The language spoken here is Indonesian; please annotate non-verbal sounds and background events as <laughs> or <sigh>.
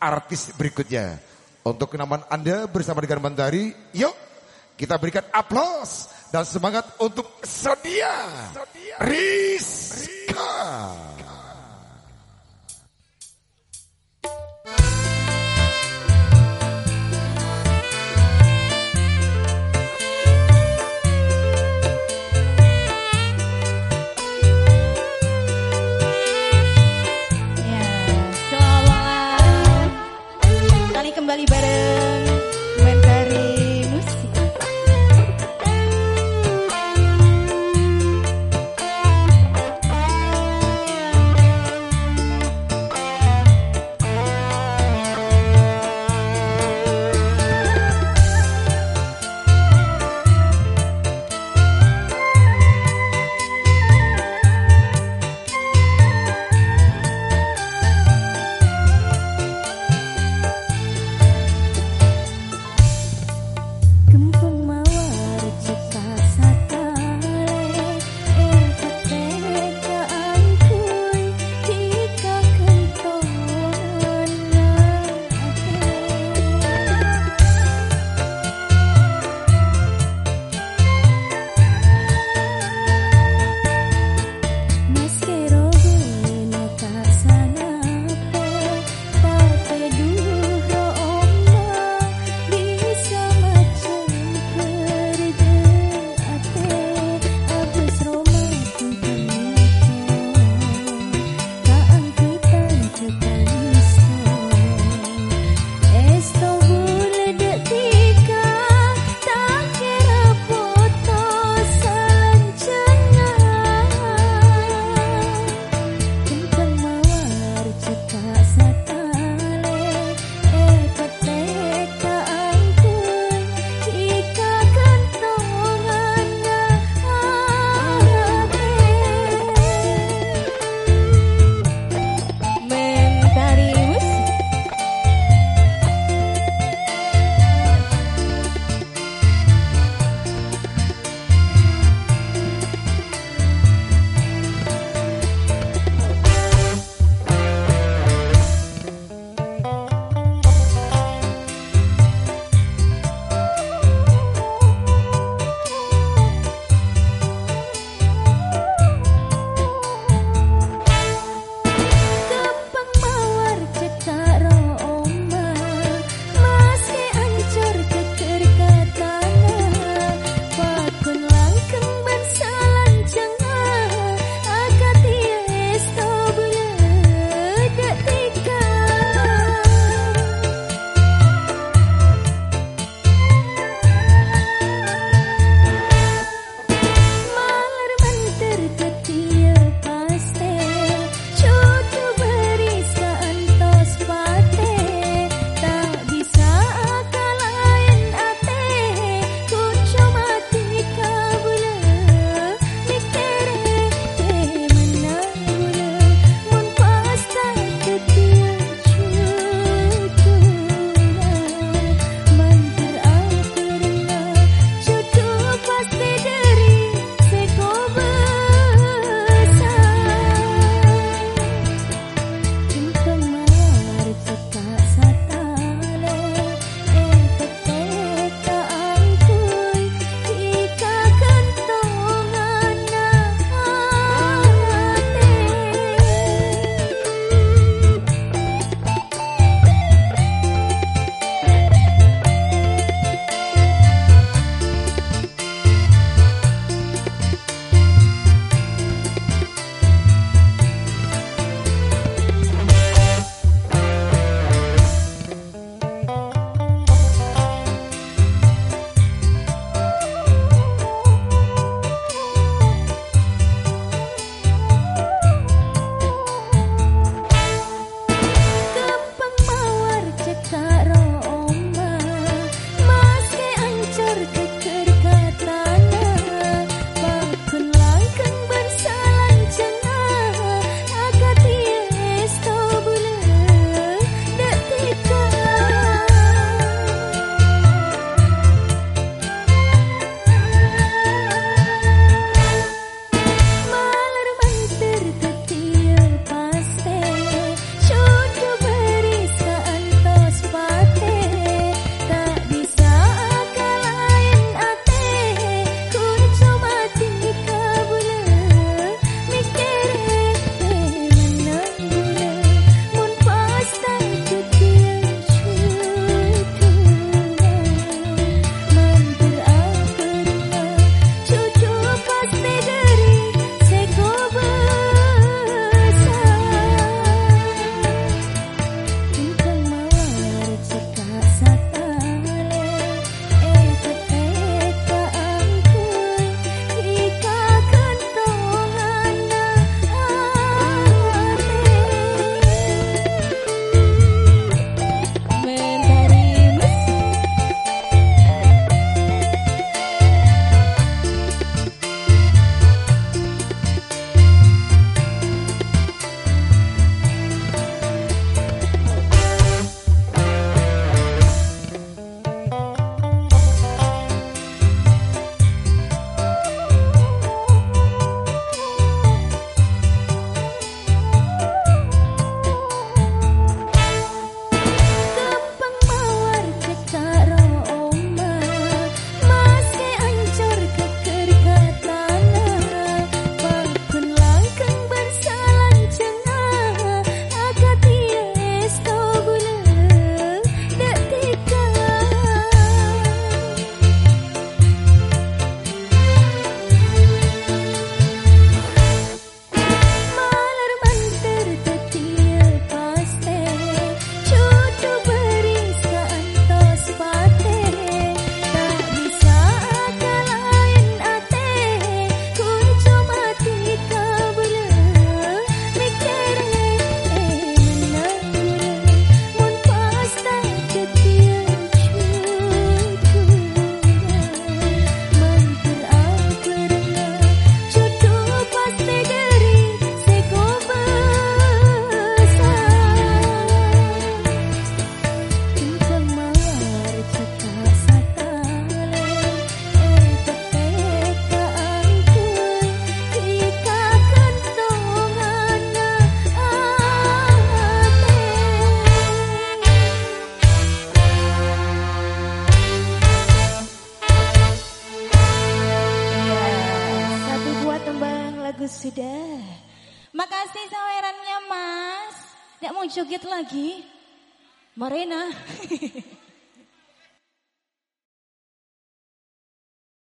artis berikutnya. Untuk kenaman Anda bersama dengan Mandari, yuk kita berikan aplaus dan semangat untuk Sodia, Rizka. kembali sudah. Makasih sawerannya mas. Tidak mau joget lagi. Marena. <laughs>